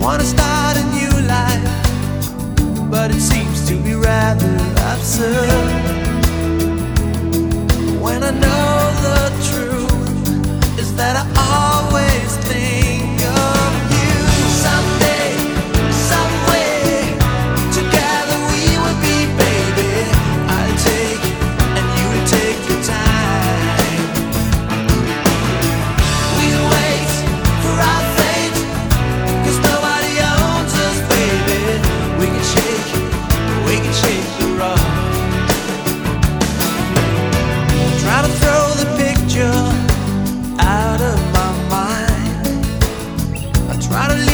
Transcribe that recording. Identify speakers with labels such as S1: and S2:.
S1: wanna start a new life, but it seems to be rather absurd. Try to